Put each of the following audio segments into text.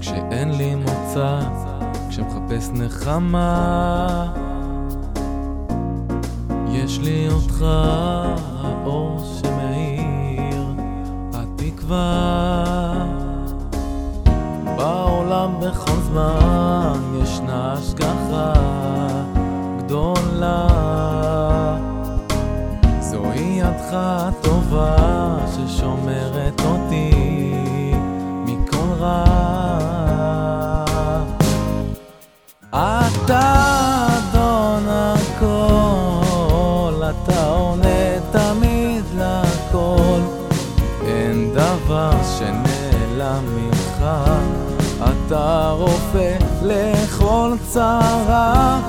כשאין לי מוצא, כשמחפש נחמה. יש לי אותך, האור שמאיר, התקווה. בעולם בכל זמן ישנה השגחה גדולה. זוהי ידך הטובה ששומרת אותי דבר שנעלם ממך. אתה רופא לכל צרה.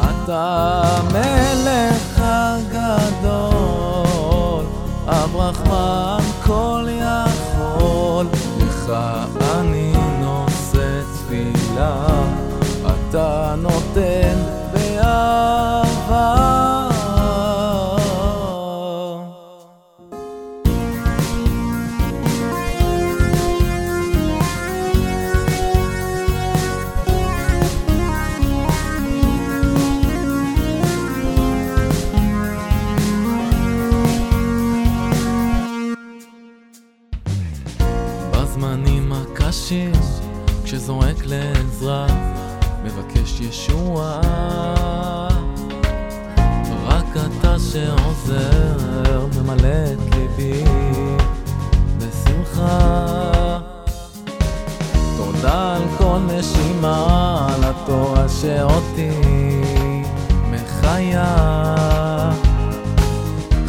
אתה המלך הגדול. אברחמן כל יכול. לך אני נושא תפילה. אתה נותן כשזועק לעזרה, מבקש ישועה. רק אתה שעוזר, ממלא את ליבי בשמחה. תודה על כל נשימה, על התורה שאותי מחיה.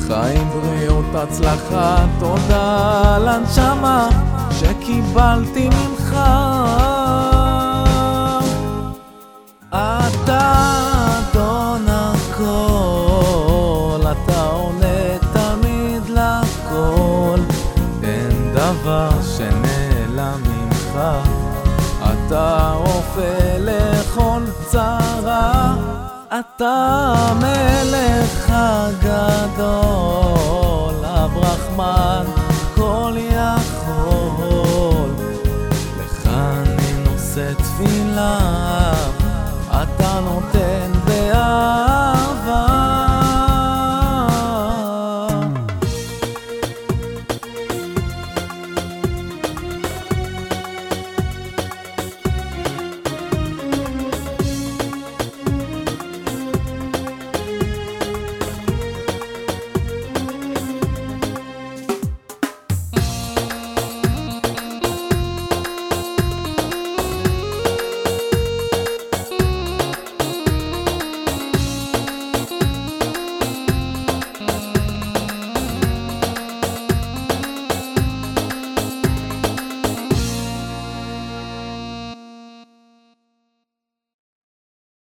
חיים, בריאות, הצלחה, תודה על הנשמה שקיבלתי ממך. אתה אדון ממך, אתה המלך הגדול, הברחמן כל יכול. לך אני נושא תפילה,